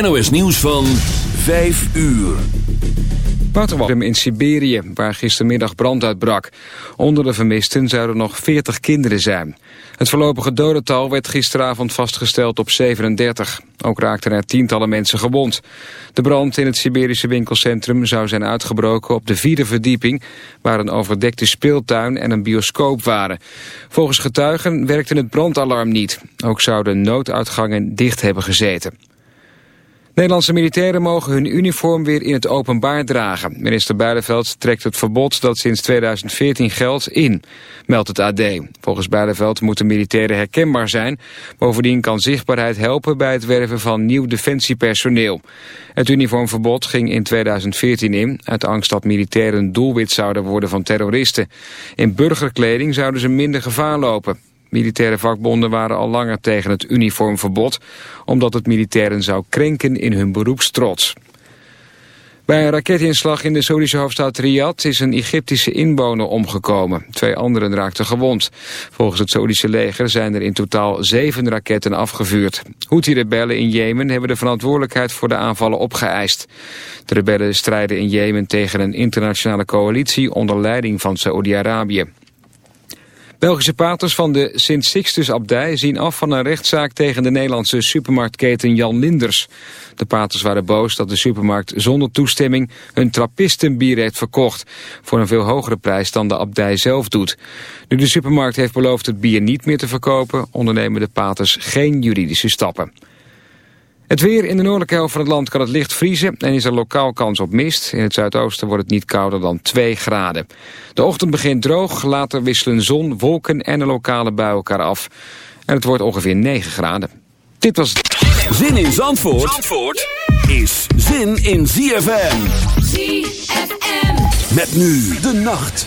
NOS nieuws van 5 uur. Wouter in Siberië, waar gistermiddag brand uitbrak. Onder de vermisten zouden nog 40 kinderen zijn. Het voorlopige dodental werd gisteravond vastgesteld op 37. Ook raakten er tientallen mensen gewond. De brand in het Siberische winkelcentrum zou zijn uitgebroken op de vierde verdieping... waar een overdekte speeltuin en een bioscoop waren. Volgens getuigen werkte het brandalarm niet. Ook zouden nooduitgangen dicht hebben gezeten. Nederlandse militairen mogen hun uniform weer in het openbaar dragen. Minister Bijleveld trekt het verbod dat sinds 2014 geldt in, meldt het AD. Volgens Bijleveld moeten militairen herkenbaar zijn. Bovendien kan zichtbaarheid helpen bij het werven van nieuw defensiepersoneel. Het uniformverbod ging in 2014 in, uit angst dat militairen doelwit zouden worden van terroristen. In burgerkleding zouden ze minder gevaar lopen. Militaire vakbonden waren al langer tegen het uniformverbod... omdat het militairen zou krenken in hun beroepstrots. Bij een raketinslag in de Saoedische hoofdstad Riyadh is een Egyptische inwoner omgekomen. Twee anderen raakten gewond. Volgens het Saoedische leger zijn er in totaal zeven raketten afgevuurd. Houthi-rebellen in Jemen hebben de verantwoordelijkheid voor de aanvallen opgeëist. De rebellen strijden in Jemen tegen een internationale coalitie onder leiding van Saoedi-Arabië. Belgische paters van de Sint-Sixtus-abdij zien af van een rechtszaak tegen de Nederlandse supermarktketen Jan Linders. De paters waren boos dat de supermarkt zonder toestemming hun trappistenbier heeft verkocht, voor een veel hogere prijs dan de abdij zelf doet. Nu de supermarkt heeft beloofd het bier niet meer te verkopen, ondernemen de paters geen juridische stappen. Het weer in de noordelijke helft van het land kan het licht vriezen en is er lokaal kans op mist. In het zuidoosten wordt het niet kouder dan 2 graden. De ochtend begint droog, later wisselen zon, wolken en een lokale bui elkaar af. En het wordt ongeveer 9 graden. Dit was het. Zin in Zandvoort, Zandvoort is zin in ZFM. ZFM. Met nu de nacht.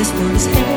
this world is hell.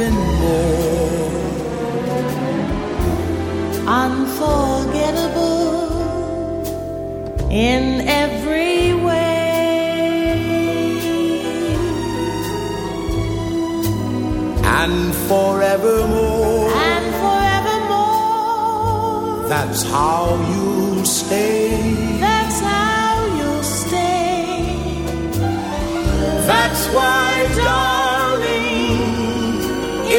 Been more unforgettable in every way. And forevermore. And forevermore. That's how you'll stay. That's how you'll stay. That's why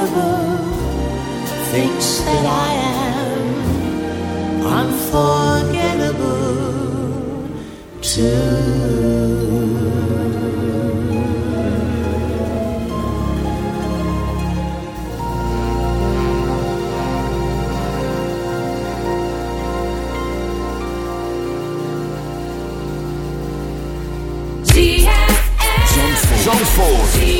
unfathomable thinks that I am unforgettable too. Zandvoort.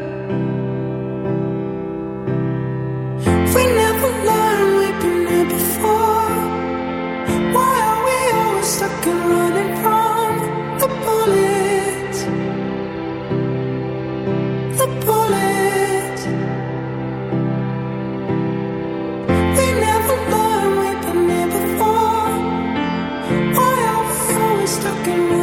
can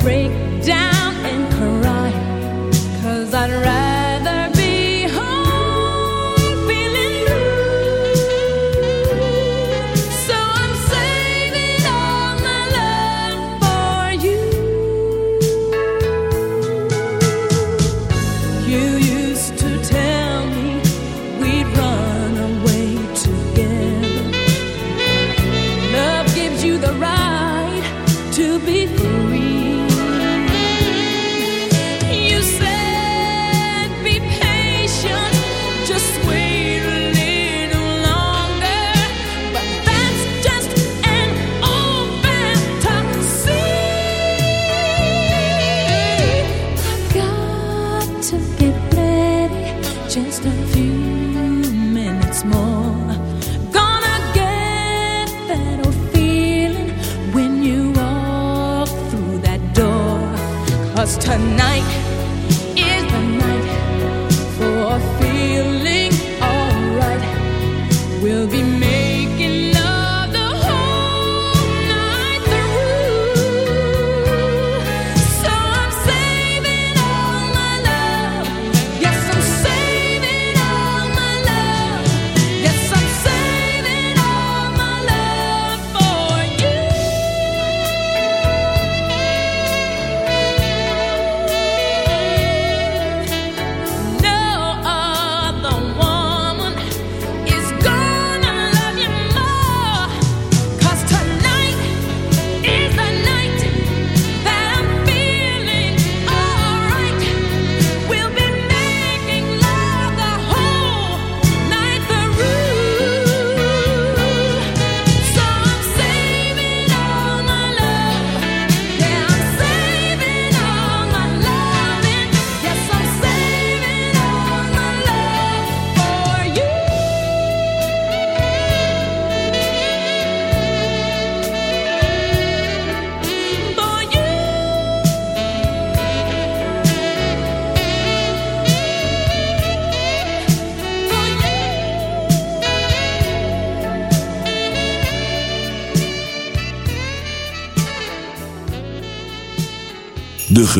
break down.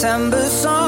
September song.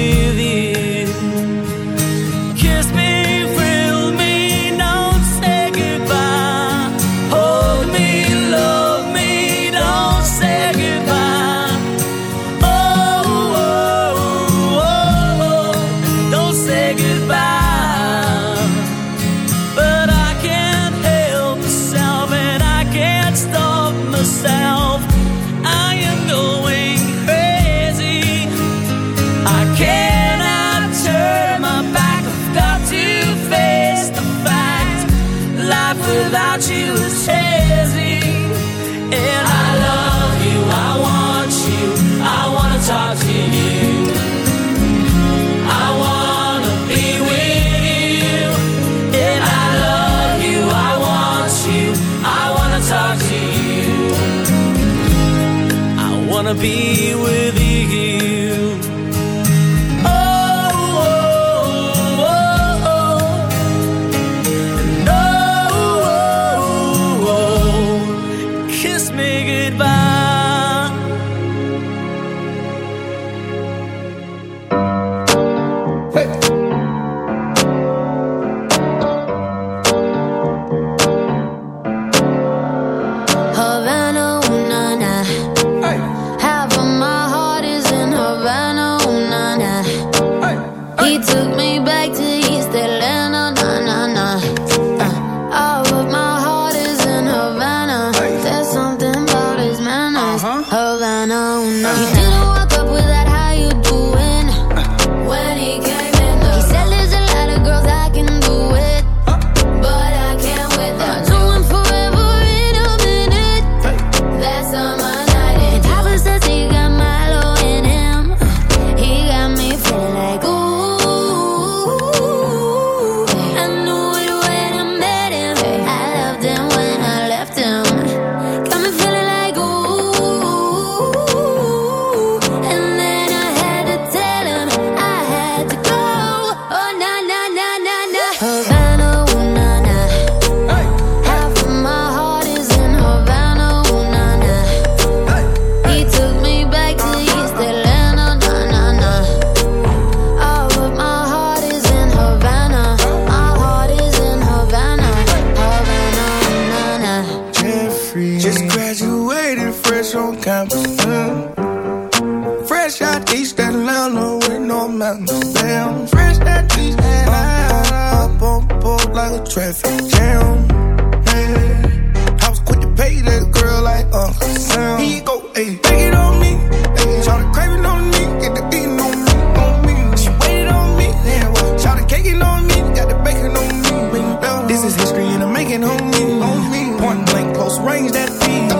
ayy. it on me, ayy. Shout the craving on me, get the eating on me, on me. She waited on me, yeah. Shout the caking on me, got the bacon on me. This is history and I'm making on me, on me. Point blank, close range, that feed.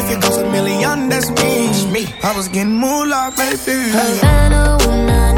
If it goes a million, that's me. I was getting moolah, baby. Havana, ooh,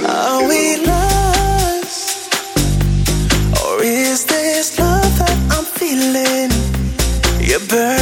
Are we lost? Or is this love that I'm feeling? Your birth.